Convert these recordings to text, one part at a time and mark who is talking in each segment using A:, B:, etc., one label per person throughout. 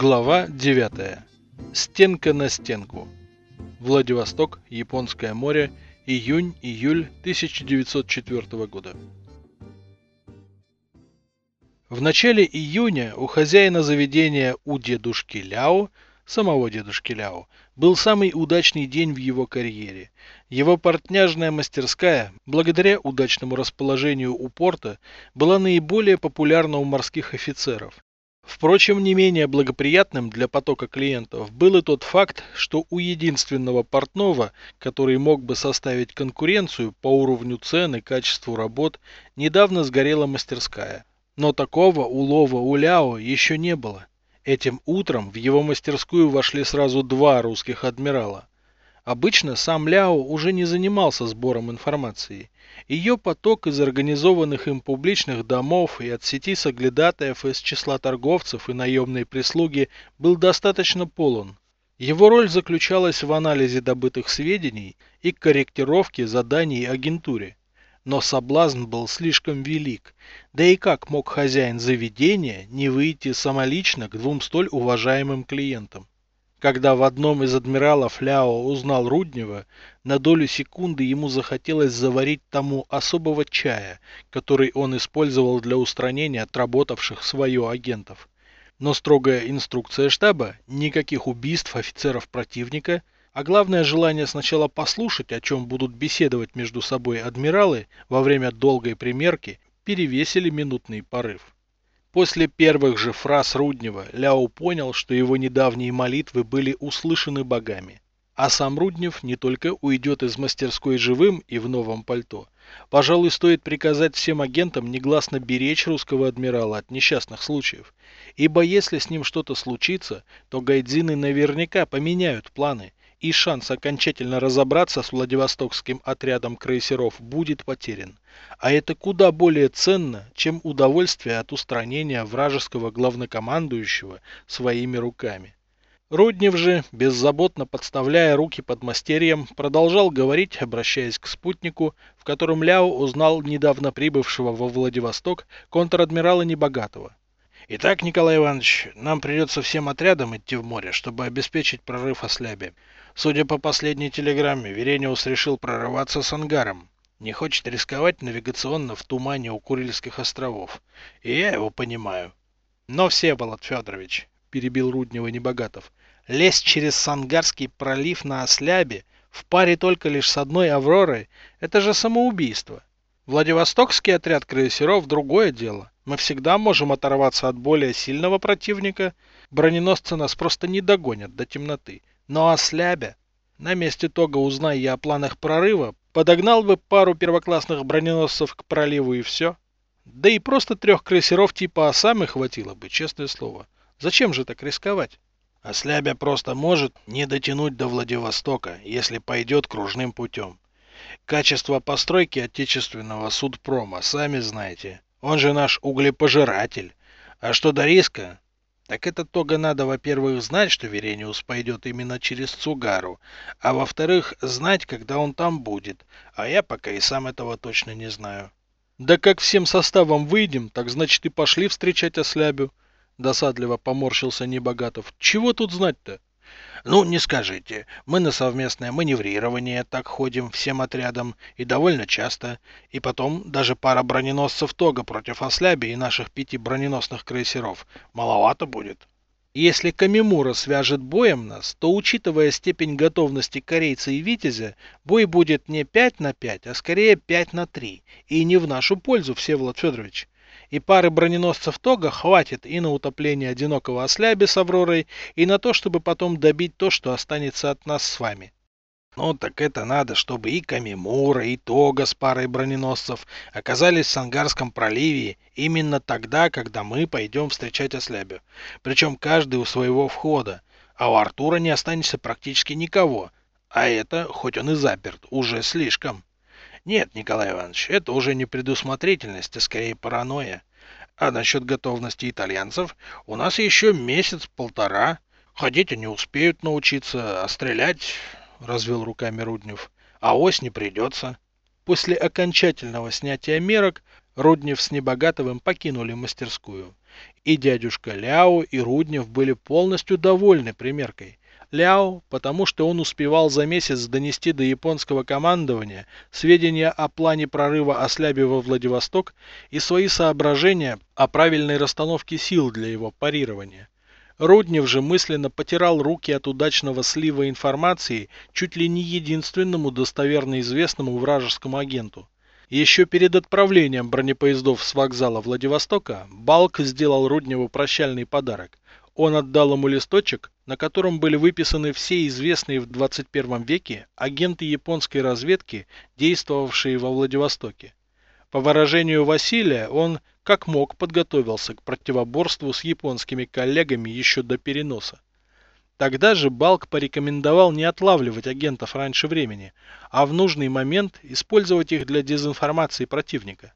A: Глава 9. Стенка на стенку. Владивосток, Японское море, июнь-июль 1904 года. В начале июня у хозяина заведения у дедушки Ляо, самого дедушки Ляо, был самый удачный день в его карьере. Его портняжная мастерская, благодаря удачному расположению у порта, была наиболее популярна у морских офицеров. Впрочем, не менее благоприятным для потока клиентов был и тот факт, что у единственного портного, который мог бы составить конкуренцию по уровню цен и качеству работ, недавно сгорела мастерская. Но такого улова у Ляо еще не было. Этим утром в его мастерскую вошли сразу два русских адмирала. Обычно сам Ляо уже не занимался сбором информации. Ее поток из организованных им публичных домов и от сети соглядатаев из числа торговцев и наемной прислуги был достаточно полон. Его роль заключалась в анализе добытых сведений и корректировке заданий агентуре. Но соблазн был слишком велик, да и как мог хозяин заведения не выйти самолично к двум столь уважаемым клиентам? Когда в одном из адмиралов Ляо узнал Руднева, на долю секунды ему захотелось заварить тому особого чая, который он использовал для устранения отработавших свое агентов. Но строгая инструкция штаба, никаких убийств офицеров противника, а главное желание сначала послушать, о чем будут беседовать между собой адмиралы во время долгой примерки, перевесили минутный порыв. После первых же фраз Руднева Ляо понял, что его недавние молитвы были услышаны богами. А сам Руднев не только уйдет из мастерской живым и в новом пальто. Пожалуй, стоит приказать всем агентам негласно беречь русского адмирала от несчастных случаев. Ибо если с ним что-то случится, то гайдзины наверняка поменяют планы, и шанс окончательно разобраться с Владивостокским отрядом крейсеров будет потерян. А это куда более ценно, чем удовольствие от устранения вражеского главнокомандующего своими руками. Руднев же, беззаботно подставляя руки под мастерьем, продолжал говорить, обращаясь к спутнику, в котором Ляо узнал недавно прибывшего во Владивосток контр-адмирала Небогатого. Итак, Николай Иванович, нам придется всем отрядам идти в море, чтобы обеспечить прорыв Ослябе. Судя по последней телеграмме, Верениус решил прорываться с ангаром. Не хочет рисковать навигационно в тумане у Курильских островов. И я его понимаю. Но, Всеволод Федорович, перебил Руднева Небогатов, лезть через Сангарский пролив на Ослябе в паре только лишь с одной Авророй, это же самоубийство. Владивостокский отряд крейсеров – другое дело. Мы всегда можем оторваться от более сильного противника. Броненосцы нас просто не догонят до темноты. Но ослябя. На месте Тога, узнай я о планах прорыва, подогнал бы пару первоклассных броненосцев к проливу и все. Да и просто трех крейсеров типа Осамы хватило бы, честное слово. Зачем же так рисковать? Ослябя просто может не дотянуть до Владивостока, если пойдет кружным путем. Качество постройки отечественного судпрома, сами знаете. Он же наш углепожиратель. А что до риска? Так это того надо, во-первых, знать, что Верениус пойдет именно через Цугару, а во-вторых, знать, когда он там будет, а я пока и сам этого точно не знаю. Да как всем составом выйдем, так значит и пошли встречать Ослябю. Досадливо поморщился Небогатов. Чего тут знать-то? Ну, не скажите. Мы на совместное маневрирование так ходим всем отрядом и довольно часто. И потом даже пара броненосцев Тога против Осляби и наших пяти броненосных крейсеров. Маловато будет. Если Камимура свяжет боем нас, то, учитывая степень готовности корейца и Витязя, бой будет не 5 на 5, а скорее 5 на 3. И не в нашу пользу, Всеволод Федорович и пары броненосцев Тога хватит и на утопление одинокого осляби с Авророй, и на то, чтобы потом добить то, что останется от нас с вами. Ну так это надо, чтобы и Камимура, и Тога с парой броненосцев оказались в Сангарском проливе именно тогда, когда мы пойдем встречать Ослябю. Причем каждый у своего входа, а у Артура не останется практически никого. А это, хоть он и заперт, уже слишком. Нет, Николай Иванович, это уже не предусмотрительность, а скорее паранойя. А насчет готовности итальянцев, у нас еще месяц-полтора. Ходить они успеют научиться, а стрелять, развел руками Руднев, а ось не придется. После окончательного снятия мерок Руднев с Небогатовым покинули мастерскую. И дядюшка Ляо, и Руднев были полностью довольны примеркой. Ляо, потому что он успевал за месяц донести до японского командования сведения о плане прорыва Ослябе во Владивосток и свои соображения о правильной расстановке сил для его парирования. Руднев же мысленно потирал руки от удачного слива информации чуть ли не единственному достоверно известному вражескому агенту. Еще перед отправлением бронепоездов с вокзала Владивостока Балк сделал Рудневу прощальный подарок. Он отдал ему листочек, на котором были выписаны все известные в 21 веке агенты японской разведки, действовавшие во Владивостоке. По выражению Василия, он как мог подготовился к противоборству с японскими коллегами еще до переноса. Тогда же Балк порекомендовал не отлавливать агентов раньше времени, а в нужный момент использовать их для дезинформации противника.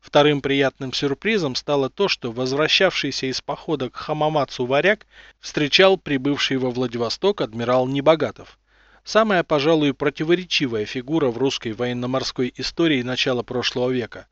A: Вторым приятным сюрпризом стало то, что возвращавшийся из похода к Хамамацу варяг встречал прибывший во Владивосток адмирал Небогатов. Самая, пожалуй, противоречивая фигура в русской военно-морской истории начала прошлого века.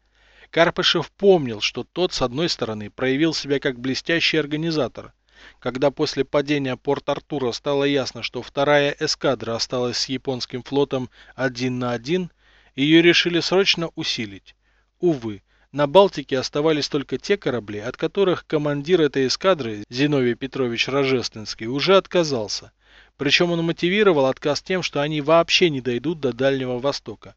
A: Карпышев помнил, что тот, с одной стороны, проявил себя как блестящий организатор. Когда после падения Порт-Артура стало ясно, что вторая эскадра осталась с японским флотом один на один, ее решили срочно усилить. Увы, на Балтике оставались только те корабли, от которых командир этой эскадры, Зиновий Петрович Рожественский, уже отказался. Причем он мотивировал отказ тем, что они вообще не дойдут до Дальнего Востока.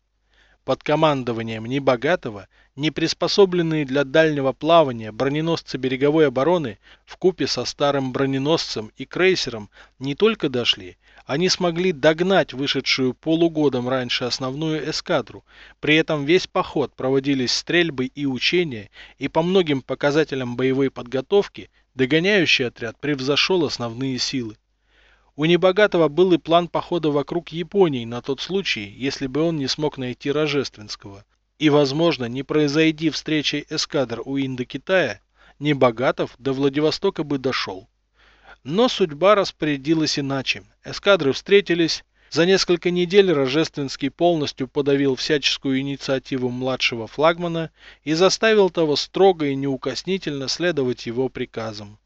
A: Под командованием Небогатого, не приспособленные для дальнего плавания броненосцы береговой обороны в купе со старым броненосцем и крейсером не только дошли, они смогли догнать вышедшую полугодом раньше основную эскадру. При этом весь поход проводились стрельбы и учения, и по многим показателям боевой подготовки догоняющий отряд превзошел основные силы. У Небогатого был и план похода вокруг Японии на тот случай, если бы он не смог найти Рожественского. И, возможно, не произойди встречи эскадр у Индокитая, Небогатов до Владивостока бы дошел. Но судьба распорядилась иначе. Эскадры встретились. За несколько недель Рожественский полностью подавил всяческую инициативу младшего флагмана и заставил того строго и неукоснительно следовать его приказам.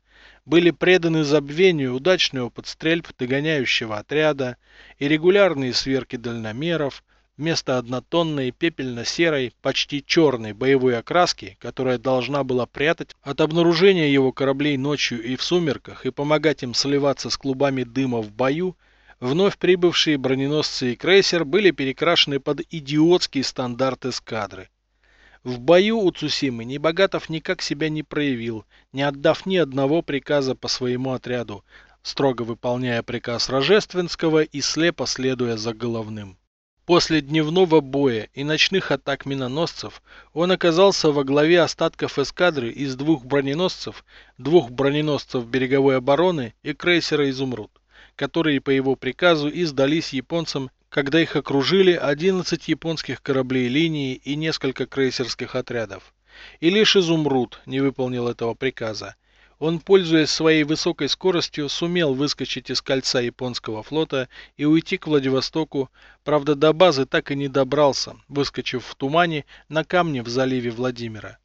A: Были преданы забвению удачный опыт стрельб догоняющего отряда и регулярные сверки дальномеров, вместо однотонной пепельно-серой, почти черной боевой окраски, которая должна была прятать от обнаружения его кораблей ночью и в сумерках и помогать им сливаться с клубами дыма в бою, вновь прибывшие броненосцы и крейсер были перекрашены под идиотский стандарт эскадры. В бою у Цусимы Небогатов никак себя не проявил, не отдав ни одного приказа по своему отряду, строго выполняя приказ Рожественского и слепо следуя за головным. После дневного боя и ночных атак миноносцев он оказался во главе остатков эскадры из двух броненосцев, двух броненосцев береговой обороны и крейсера «Изумруд», которые по его приказу и сдались японцам, когда их окружили 11 японских кораблей линии и несколько крейсерских отрядов. И лишь «Изумруд» не выполнил этого приказа, он, пользуясь своей высокой скоростью, сумел выскочить из кольца японского флота и уйти к Владивостоку, правда до базы так и не добрался, выскочив в тумане на камне в заливе Владимира.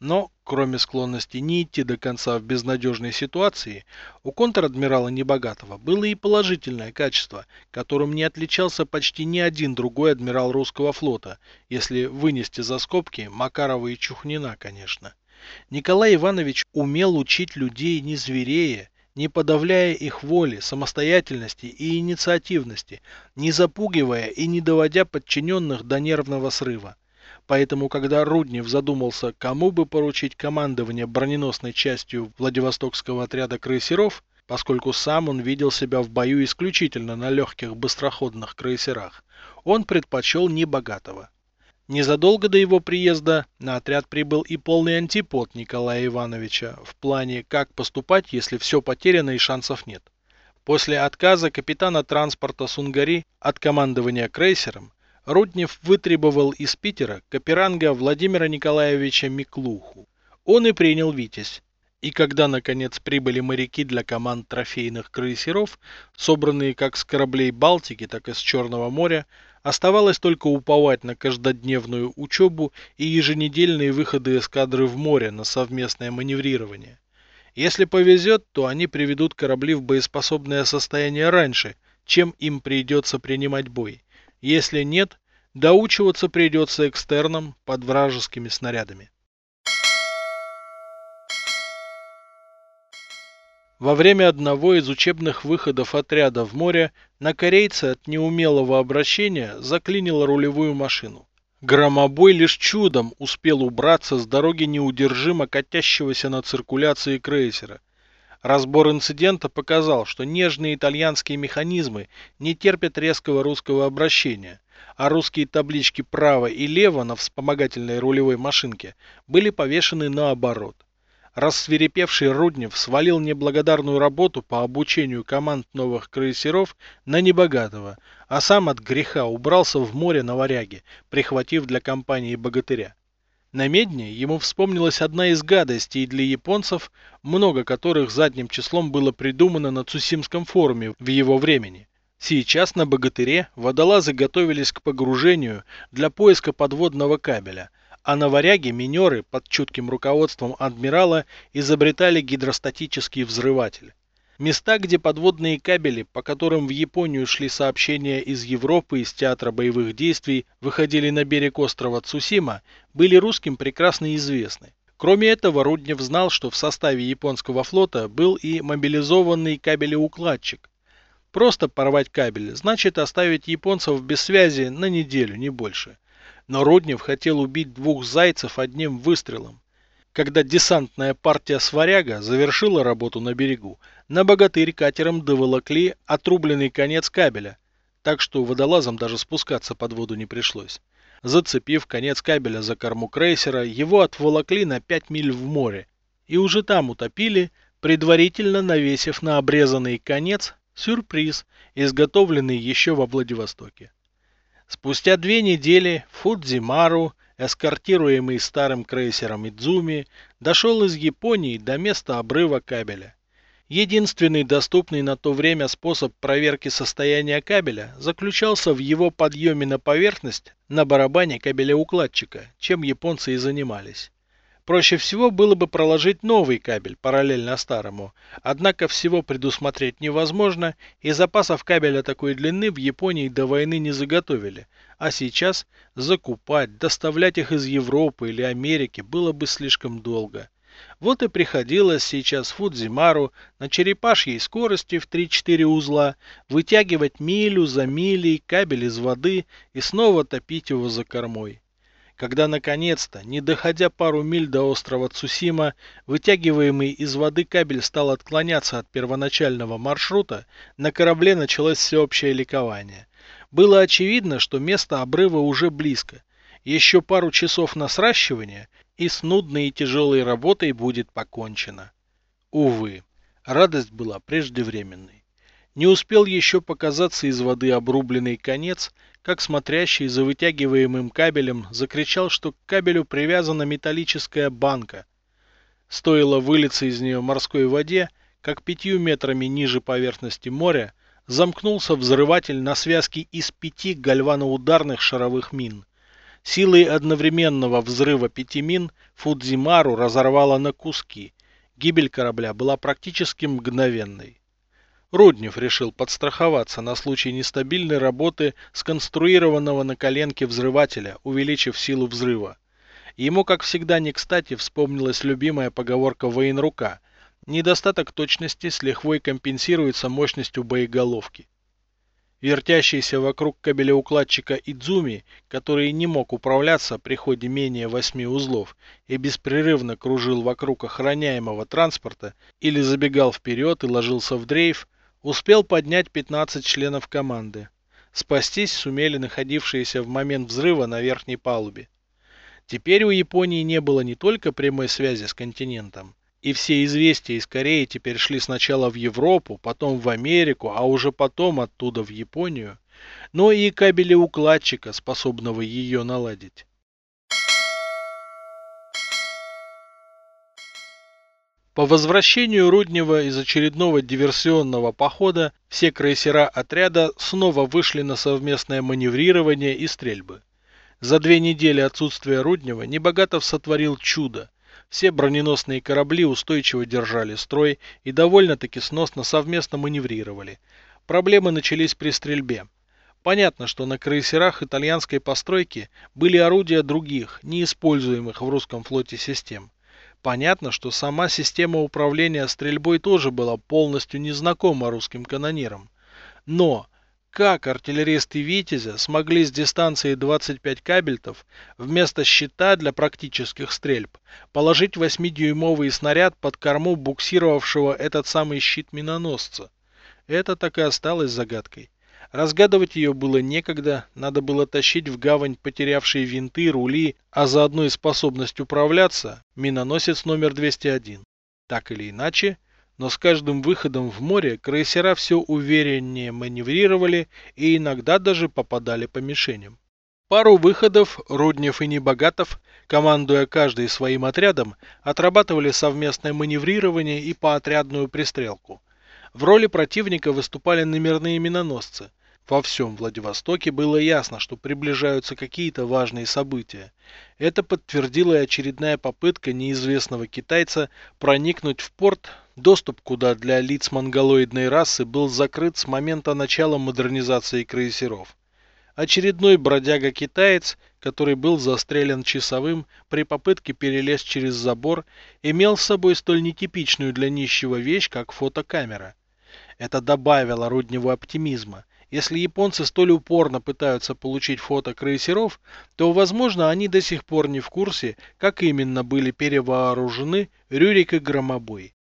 A: Но, кроме склонности не идти до конца в безнадежной ситуации, у контр-адмирала Небогатого было и положительное качество, которым не отличался почти ни один другой адмирал русского флота, если вынести за скобки Макарова и Чухнина, конечно. Николай Иванович умел учить людей не зверея, не подавляя их воли, самостоятельности и инициативности, не запугивая и не доводя подчиненных до нервного срыва. Поэтому, когда Руднев задумался, кому бы поручить командование броненосной частью Владивостокского отряда крейсеров, поскольку сам он видел себя в бою исключительно на легких быстроходных крейсерах, он предпочел небогатого. Незадолго до его приезда на отряд прибыл и полный антипод Николая Ивановича в плане, как поступать, если все потеряно и шансов нет. После отказа капитана транспорта Сунгари от командования крейсером, Руднев вытребовал из Питера каперанга Владимира Николаевича Миклуху. Он и принял «Витязь». И когда, наконец, прибыли моряки для команд трофейных крейсеров, собранные как с кораблей Балтики, так и с Черного моря, Оставалось только уповать на каждодневную учебу и еженедельные выходы эскадры в море на совместное маневрирование. Если повезет, то они приведут корабли в боеспособное состояние раньше, чем им придется принимать бой. Если нет, доучиваться придется экстерном под вражескими снарядами. Во время одного из учебных выходов отряда в море на корейца от неумелого обращения заклинило рулевую машину. Громобой лишь чудом успел убраться с дороги неудержимо катящегося на циркуляции крейсера. Разбор инцидента показал, что нежные итальянские механизмы не терпят резкого русского обращения, а русские таблички право и лево на вспомогательной рулевой машинке были повешены наоборот. Рассверепевший Руднев свалил неблагодарную работу по обучению команд новых крейсеров на небогатого, а сам от греха убрался в море на варяге, прихватив для компании богатыря. На медне ему вспомнилась одна из гадостей для японцев, много которых задним числом было придумано на Цусимском форуме в его времени. Сейчас на богатыре водолазы готовились к погружению для поиска подводного кабеля – а на варяге минеры под чутким руководством адмирала изобретали гидростатический взрыватель. Места, где подводные кабели, по которым в Японию шли сообщения из Европы из театра боевых действий, выходили на берег острова Цусима, были русским прекрасно известны. Кроме этого, Руднев знал, что в составе японского флота был и мобилизованный кабелеукладчик. Просто порвать кабель значит оставить японцев без связи на неделю, не больше. Но Руднев хотел убить двух зайцев одним выстрелом. Когда десантная партия сваряга завершила работу на берегу, на богатырь катером доволокли отрубленный конец кабеля, так что водолазам даже спускаться под воду не пришлось. Зацепив конец кабеля за корму крейсера, его отволокли на 5 миль в море и уже там утопили, предварительно навесив на обрезанный конец сюрприз, изготовленный еще во Владивостоке. Спустя две недели Фудзимару, эскортируемый старым крейсером Идзуми, дошел из Японии до места обрыва кабеля. Единственный доступный на то время способ проверки состояния кабеля заключался в его подъеме на поверхность на барабане кабелеукладчика, чем японцы и занимались. Проще всего было бы проложить новый кабель параллельно старому, однако всего предусмотреть невозможно, и запасов кабеля такой длины в Японии до войны не заготовили, а сейчас закупать, доставлять их из Европы или Америки было бы слишком долго. Вот и приходилось сейчас Фудзимару на черепашьей скорости в 3-4 узла вытягивать милю за милей кабель из воды и снова топить его за кормой когда наконец-то, не доходя пару миль до острова Цусима, вытягиваемый из воды кабель стал отклоняться от первоначального маршрута, на корабле началось всеобщее ликование. Было очевидно, что место обрыва уже близко. Еще пару часов на сращивание, и с нудной и тяжелой работой будет покончено. Увы, радость была преждевременной. Не успел еще показаться из воды обрубленный конец, как смотрящий за вытягиваемым кабелем закричал, что к кабелю привязана металлическая банка. Стоило вылиться из нее морской воде, как пятью метрами ниже поверхности моря замкнулся взрыватель на связке из пяти гальваноударных шаровых мин. Силой одновременного взрыва пяти мин Фудзимару разорвало на куски. Гибель корабля была практически мгновенной. Руднев решил подстраховаться на случай нестабильной работы сконструированного на коленке взрывателя, увеличив силу взрыва. Ему, как всегда, не кстати вспомнилась любимая поговорка военрука «Недостаток точности с лихвой компенсируется мощностью боеголовки». Вертящийся вокруг кабелеукладчика Идзуми, который не мог управляться при ходе менее восьми узлов и беспрерывно кружил вокруг охраняемого транспорта или забегал вперед и ложился в дрейф, успел поднять 15 членов команды. Спастись сумели находившиеся в момент взрыва на верхней палубе. Теперь у Японии не было не только прямой связи с континентом, и все известия из Кореи теперь шли сначала в Европу, потом в Америку, а уже потом оттуда в Японию, но и кабели укладчика, способного ее наладить. По возвращению Руднева из очередного диверсионного похода все крейсера отряда снова вышли на совместное маневрирование и стрельбы. За две недели отсутствия Руднева Небогатов сотворил чудо. Все броненосные корабли устойчиво держали строй и довольно-таки сносно совместно маневрировали. Проблемы начались при стрельбе. Понятно, что на крейсерах итальянской постройки были орудия других, неиспользуемых в русском флоте систем. Понятно, что сама система управления стрельбой тоже была полностью незнакома русским канонирам. Но как артиллеристы «Витязя» смогли с дистанции 25 кабельтов вместо щита для практических стрельб положить 8-дюймовый снаряд под корму буксировавшего этот самый щит миноносца? Это так и осталось загадкой. Разгадывать ее было некогда, надо было тащить в гавань потерявшие винты, рули, а заодно и способность управляться, миноносец номер 201. Так или иначе, но с каждым выходом в море крейсера все увереннее маневрировали и иногда даже попадали по мишеням. Пару выходов Руднев и Небогатов, командуя каждый своим отрядом, отрабатывали совместное маневрирование и поотрядную пристрелку. В роли противника выступали номерные миноносцы – во всем Владивостоке было ясно, что приближаются какие-то важные события. Это подтвердила и очередная попытка неизвестного китайца проникнуть в порт, доступ куда для лиц монголоидной расы был закрыт с момента начала модернизации крейсеров. Очередной бродяга-китаец, который был застрелен часовым при попытке перелезть через забор, имел с собой столь нетипичную для нищего вещь, как фотокамера. Это добавило Рудневу оптимизма. Если японцы столь упорно пытаются получить фото крейсеров, то, возможно, они до сих пор не в курсе, как именно были перевооружены Рюрик и Громобой.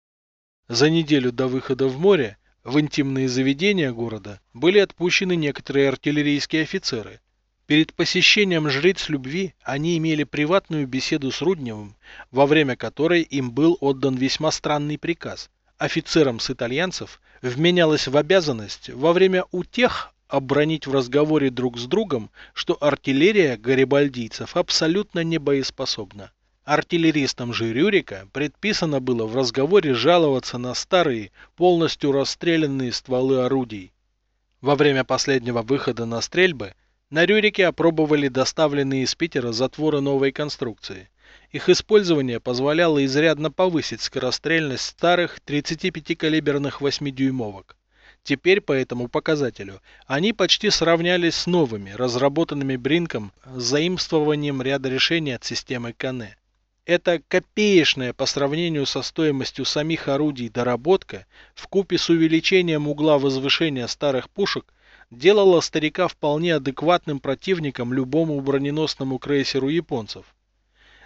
A: За неделю до выхода в море в интимные заведения города были отпущены некоторые артиллерийские офицеры. Перед посещением жриц любви они имели приватную беседу с Рудневым, во время которой им был отдан весьма странный приказ – офицерам с итальянцев вменялось в обязанность во время утех обронить в разговоре друг с другом, что артиллерия гарибальдийцев абсолютно не боеспособна. Артиллеристам же Рюрика предписано было в разговоре жаловаться на старые, полностью расстрелянные стволы орудий. Во время последнего выхода на стрельбы на Рюрике опробовали доставленные из Питера затворы новой конструкции. Их использование позволяло изрядно повысить скорострельность старых 35-калиберных 8-дюймовок. Теперь по этому показателю они почти сравнялись с новыми, разработанными Бринком с заимствованием ряда решений от системы Кане. Это копеечная по сравнению со стоимостью самих орудий доработка в купе с увеличением угла возвышения старых пушек делала старика вполне адекватным противником любому броненосному крейсеру японцев.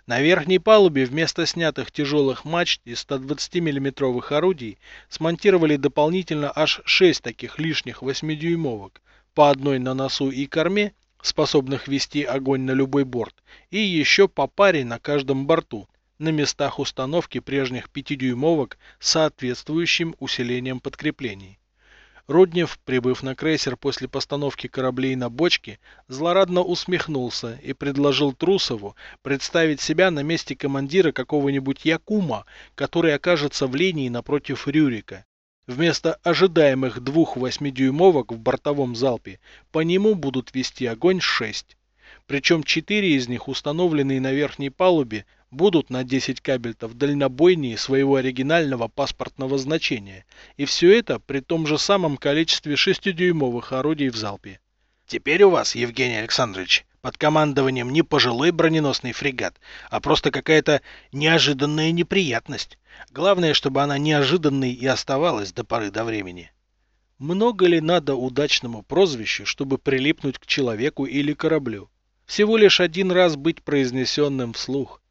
A: На верхней палубе вместо снятых тяжелых мачт из 120 миллиметровых орудий смонтировали дополнительно аж 6 таких лишних 8-дюймовок, по одной на носу и корме, способных вести огонь на любой борт, и еще по паре на каждом борту, на местах установки прежних 5-дюймовок с соответствующим усилением подкреплений. Руднев, прибыв на крейсер после постановки кораблей на бочке, злорадно усмехнулся и предложил Трусову представить себя на месте командира какого-нибудь Якума, который окажется в линии напротив Рюрика. Вместо ожидаемых двух восьмидюймовок в бортовом залпе по нему будут вести огонь шесть. Причем четыре из них, установленные на верхней палубе, будут на 10 кабельтов дальнобойнее своего оригинального паспортного значения. И все это при том же самом количестве 6-дюймовых орудий в залпе. Теперь у вас, Евгений Александрович, под командованием не пожилой броненосный фрегат, а просто какая-то неожиданная неприятность. Главное, чтобы она неожиданной и оставалась до поры до времени. Много ли надо удачному прозвищу, чтобы прилипнуть к человеку или кораблю? Всего лишь один раз быть произнесенным вслух.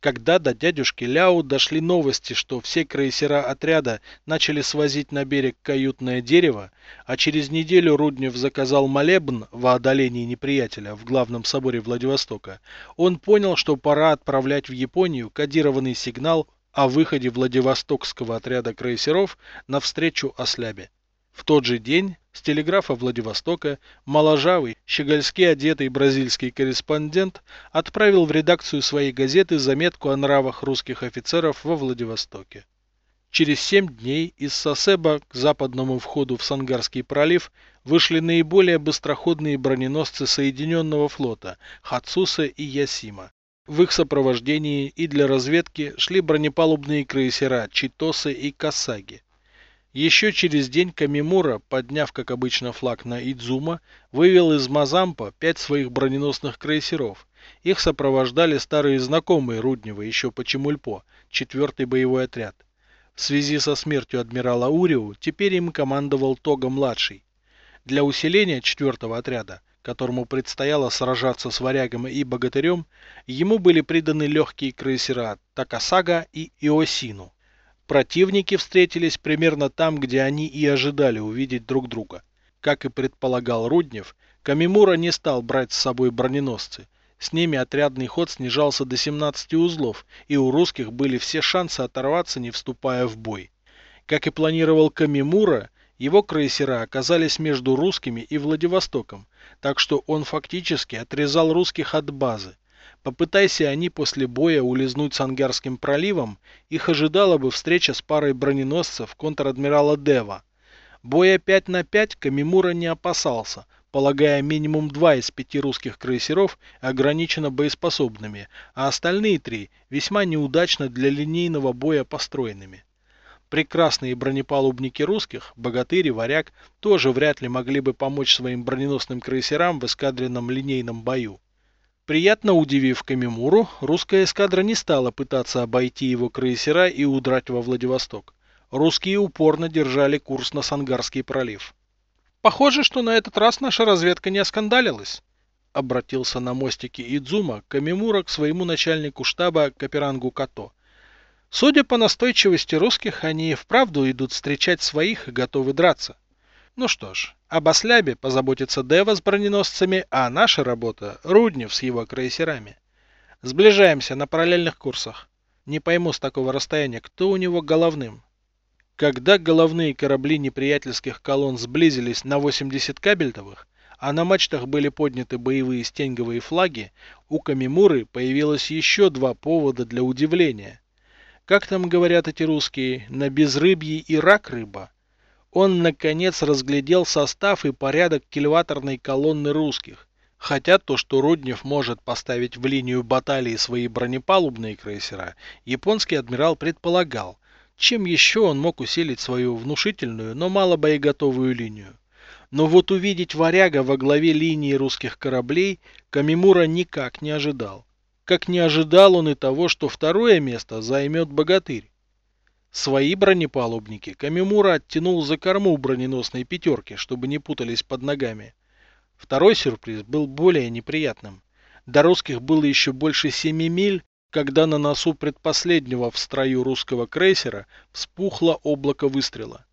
A: Когда до дядюшки Ляо дошли новости, что все крейсера отряда начали свозить на берег каютное дерево, а через неделю Руднев заказал молебн во одолении неприятеля в главном соборе Владивостока, он понял, что пора отправлять в Японию кодированный сигнал о выходе Владивостокского отряда крейсеров навстречу Ослябе. В тот же день с телеграфа Владивостока моложавый, щегольски одетый бразильский корреспондент отправил в редакцию своей газеты заметку о нравах русских офицеров во Владивостоке. Через семь дней из Сосеба к западному входу в Сангарский пролив вышли наиболее быстроходные броненосцы Соединенного флота Хацуса и Ясима. В их сопровождении и для разведки шли бронепалубные крейсера Читосы и Касаги. Еще через день Камимура, подняв, как обычно, флаг на Идзума, вывел из Мазампа пять своих броненосных крейсеров. Их сопровождали старые знакомые Руднева еще по Чемульпо, четвертый боевой отряд. В связи со смертью адмирала Уриу теперь им командовал Тога-младший. Для усиления четвертого отряда, которому предстояло сражаться с варягом и богатырем, ему были приданы легкие крейсера Такасага и Иосину. Противники встретились примерно там, где они и ожидали увидеть друг друга. Как и предполагал Руднев, Камимура не стал брать с собой броненосцы, с ними отрядный ход снижался до 17 узлов, и у русских были все шансы оторваться, не вступая в бой. Как и планировал Камимура, его крейсера оказались между русскими и Владивостоком, так что он фактически отрезал русских от базы. Попытайся они после боя улизнуть с Ангарским проливом, их ожидала бы встреча с парой броненосцев контр-адмирала Дева. Боя 5 на 5 Камимура не опасался, полагая минимум два из пяти русских крейсеров ограниченно боеспособными, а остальные три весьма неудачно для линейного боя построенными. Прекрасные бронепалубники русских, богатыри, варяг, тоже вряд ли могли бы помочь своим броненосным крейсерам в эскадренном линейном бою. Приятно удивив Камимуру, русская эскадра не стала пытаться обойти его крейсера и удрать во Владивосток. Русские упорно держали курс на Сангарский пролив. Похоже, что на этот раз наша разведка не оскандалилась. Обратился на мостике Идзума Камимура к своему начальнику штаба Каперангу Като. Судя по настойчивости русских, они и вправду идут встречать своих и готовы драться. Ну что ж, об ослябе позаботится Дева с броненосцами, а наша работа — Руднев с его крейсерами. Сближаемся на параллельных курсах. Не пойму с такого расстояния, кто у него головным. Когда головные корабли неприятельских колонн сблизились на 80 кабельтовых, а на мачтах были подняты боевые стенговые флаги, у Камимуры появилось еще два повода для удивления. Как там говорят эти русские, на безрыбье и рак рыба. Он, наконец, разглядел состав и порядок кильваторной колонны русских. Хотя то, что Руднев может поставить в линию баталии свои бронепалубные крейсера, японский адмирал предполагал – чем еще он мог усилить свою внушительную, но мало боеготовую линию? Но вот увидеть варяга во главе линии русских кораблей Камимура никак не ожидал. Как не ожидал он и того, что второе место займет богатырь. Свои бронепалубники Камимура оттянул за корму броненосной пятерки, чтобы не путались под ногами. Второй сюрприз был более неприятным. До русских было еще больше семи миль, когда на носу предпоследнего в строю русского крейсера вспухло облако выстрела.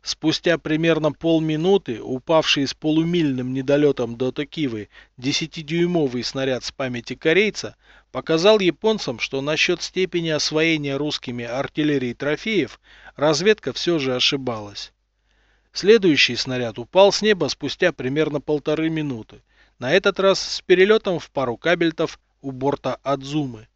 A: Спустя примерно полминуты упавший с полумильным недолетом до Токивы десятидюймовый снаряд с памяти корейца показал японцам, что насчет степени освоения русскими артиллерии трофеев разведка все же ошибалась. Следующий снаряд упал с неба спустя примерно полторы минуты, на этот раз с перелетом в пару кабельтов у борта Адзумы.